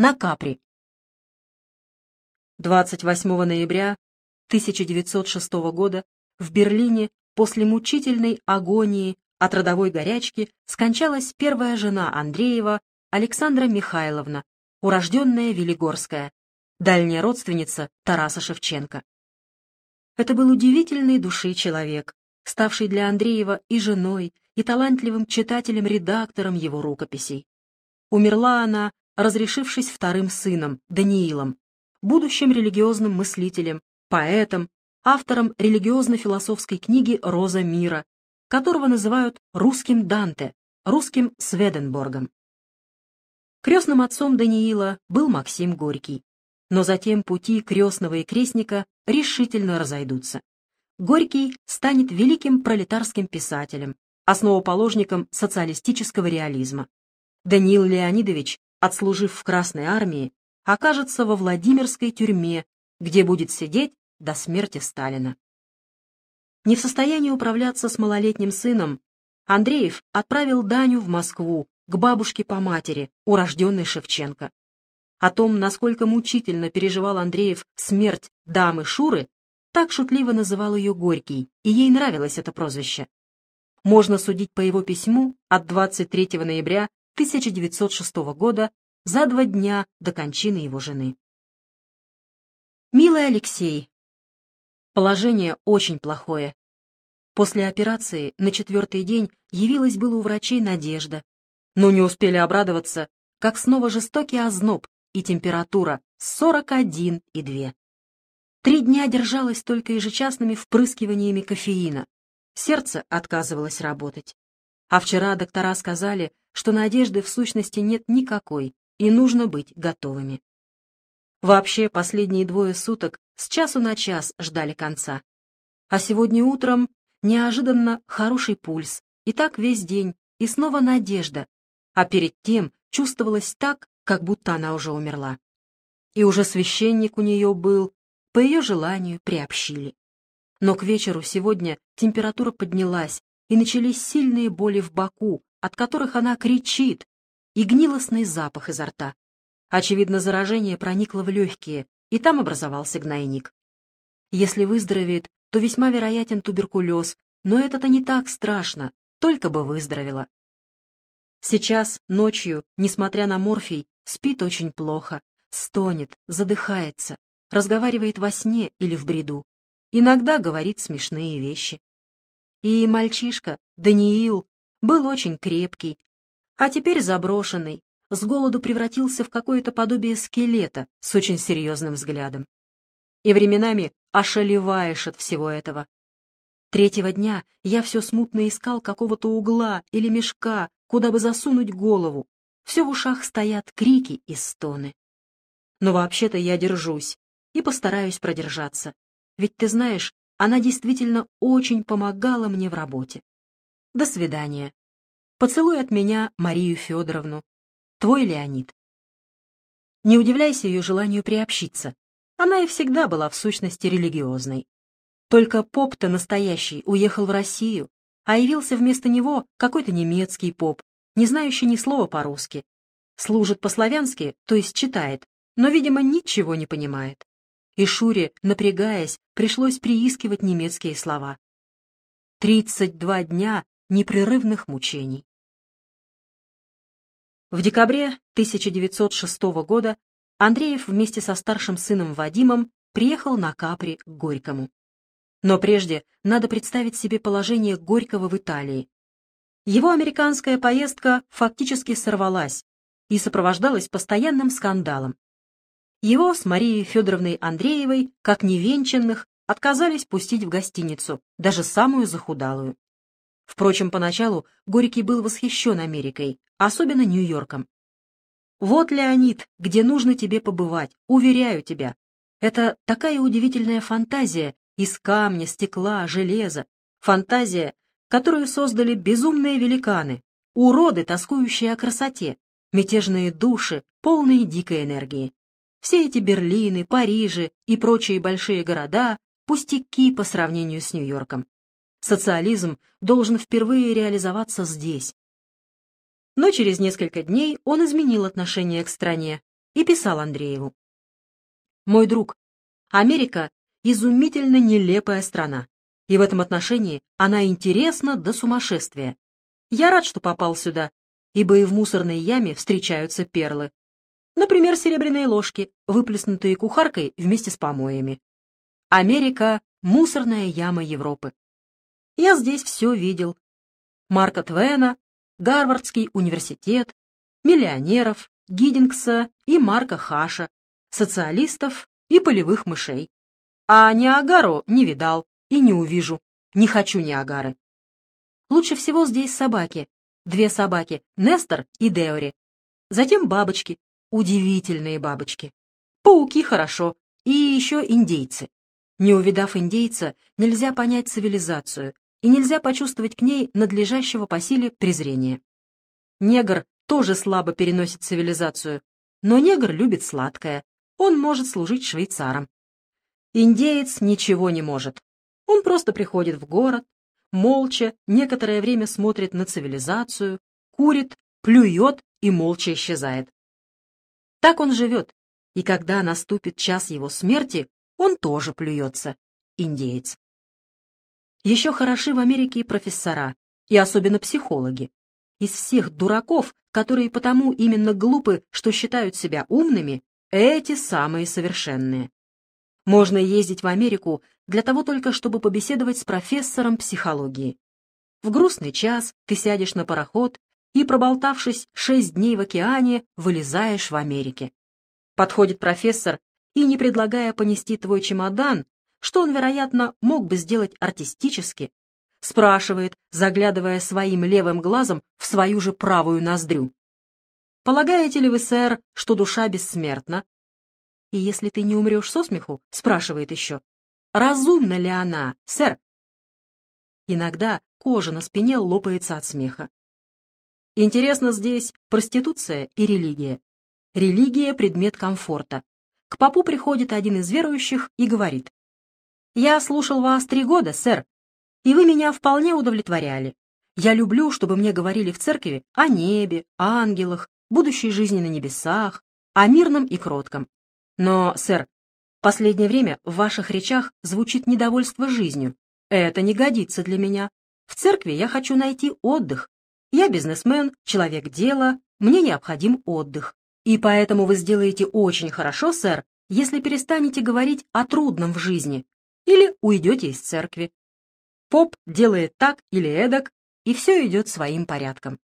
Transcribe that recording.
на Капри. 28 ноября 1906 года в Берлине после мучительной агонии от родовой горячки скончалась первая жена Андреева Александра Михайловна, урожденная Велигорская, дальняя родственница Тараса Шевченко. Это был удивительный души человек, ставший для Андреева и женой, и талантливым читателем-редактором его рукописей. Умерла она, разрешившись вторым сыном, Даниилом, будущим религиозным мыслителем, поэтом, автором религиозно-философской книги «Роза мира», которого называют русским Данте, русским Сведенборгом. Крестным отцом Даниила был Максим Горький, но затем пути крестного и крестника решительно разойдутся. Горький станет великим пролетарским писателем, основоположником социалистического реализма. Даниил Леонидович, отслужив в Красной армии, окажется во Владимирской тюрьме, где будет сидеть до смерти Сталина. Не в состоянии управляться с малолетним сыном, Андреев отправил Даню в Москву к бабушке по матери, урожденной Шевченко. О том, насколько мучительно переживал Андреев смерть дамы Шуры, так шутливо называл ее Горький, и ей нравилось это прозвище. Можно судить по его письму от 23 ноября 1906 года за два дня до кончины его жены. «Милый Алексей, положение очень плохое. После операции на четвертый день явилась было у врачей надежда, но не успели обрадоваться, как снова жестокий озноб и температура 41,2. Три дня держалась только ежечасными впрыскиваниями кофеина. Сердце отказывалось работать. А вчера доктора сказали, что надежды в сущности нет никакой, и нужно быть готовыми. Вообще, последние двое суток с часу на час ждали конца. А сегодня утром неожиданно хороший пульс, и так весь день, и снова надежда, а перед тем чувствовалось так, как будто она уже умерла. И уже священник у нее был, по ее желанию приобщили. Но к вечеру сегодня температура поднялась, и начались сильные боли в боку, от которых она кричит, и гнилостный запах изо рта. Очевидно, заражение проникло в легкие, и там образовался гнойник. Если выздоровеет, то весьма вероятен туберкулез, но это-то не так страшно, только бы выздоровела. Сейчас, ночью, несмотря на морфий, спит очень плохо, стонет, задыхается, разговаривает во сне или в бреду. Иногда говорит смешные вещи. И мальчишка, Даниил, был очень крепкий, а теперь заброшенный, с голоду превратился в какое-то подобие скелета с очень серьезным взглядом. И временами ошалеваешь от всего этого. Третьего дня я все смутно искал какого-то угла или мешка, куда бы засунуть голову. Все в ушах стоят крики и стоны. Но вообще-то я держусь и постараюсь продержаться. Ведь ты знаешь, она действительно очень помогала мне в работе. До свидания. Поцелуй от меня Марию Федоровну. Твой Леонид. Не удивляйся ее желанию приобщиться. Она и всегда была в сущности религиозной. Только поп-то настоящий уехал в Россию, а явился вместо него какой-то немецкий поп, не знающий ни слова по-русски. Служит по-славянски, то есть читает, но, видимо, ничего не понимает. И Шуре, напрягаясь, пришлось приискивать немецкие слова. Тридцать два дня непрерывных мучений. В декабре 1906 года Андреев вместе со старшим сыном Вадимом приехал на Капри к Горькому. Но прежде надо представить себе положение Горького в Италии. Его американская поездка фактически сорвалась и сопровождалась постоянным скандалом. Его с Марией Федоровной Андреевой, как невенчанных, отказались пустить в гостиницу, даже самую захудалую. Впрочем, поначалу Горький был восхищен Америкой, особенно Нью-Йорком. «Вот, Леонид, где нужно тебе побывать, уверяю тебя. Это такая удивительная фантазия из камня, стекла, железа. Фантазия, которую создали безумные великаны, уроды, тоскующие о красоте, мятежные души, полные дикой энергии. Все эти Берлины, Парижи и прочие большие города — пустяки по сравнению с Нью-Йорком. Социализм должен впервые реализоваться здесь. Но через несколько дней он изменил отношение к стране, и писал Андрееву. «Мой друг, Америка — изумительно нелепая страна, и в этом отношении она интересна до сумасшествия. Я рад, что попал сюда, ибо и в мусорной яме встречаются перлы. Например, серебряные ложки, выплеснутые кухаркой вместе с помоями. Америка — мусорная яма Европы. Я здесь все видел. Марка Твена, Гарвардский университет, миллионеров, Гиддингса и Марка Хаша, социалистов и полевых мышей. А Ниагару не видал и не увижу. Не хочу Ниагары. Лучше всего здесь собаки. Две собаки, Нестор и Деори. Затем бабочки, удивительные бабочки. Пауки хорошо, и еще индейцы. Не увидав индейца, нельзя понять цивилизацию, и нельзя почувствовать к ней надлежащего по силе презрения. Негр тоже слабо переносит цивилизацию, но негр любит сладкое, он может служить швейцаром. Индеец ничего не может. Он просто приходит в город, молча некоторое время смотрит на цивилизацию, курит, плюет и молча исчезает. Так он живет, и когда наступит час его смерти, он тоже плюется, индеец. Еще хороши в Америке профессора, и особенно психологи. Из всех дураков, которые потому именно глупы, что считают себя умными, эти самые совершенные. Можно ездить в Америку для того только, чтобы побеседовать с профессором психологии. В грустный час ты сядешь на пароход и, проболтавшись шесть дней в океане, вылезаешь в Америке. Подходит профессор и, не предлагая понести твой чемодан, что он, вероятно, мог бы сделать артистически, спрашивает, заглядывая своим левым глазом в свою же правую ноздрю. «Полагаете ли вы, сэр, что душа бессмертна?» И если ты не умрешь со смеху, спрашивает еще, «Разумна ли она, сэр?» Иногда кожа на спине лопается от смеха. Интересно здесь проституция и религия. Религия — предмет комфорта. К попу приходит один из верующих и говорит, «Я слушал вас три года, сэр, и вы меня вполне удовлетворяли. Я люблю, чтобы мне говорили в церкви о небе, ангелах, будущей жизни на небесах, о мирном и кротком. Но, сэр, в последнее время в ваших речах звучит недовольство жизнью. Это не годится для меня. В церкви я хочу найти отдых. Я бизнесмен, человек дела, мне необходим отдых. И поэтому вы сделаете очень хорошо, сэр, если перестанете говорить о трудном в жизни или уйдете из церкви. Поп делает так или эдак, и все идет своим порядком.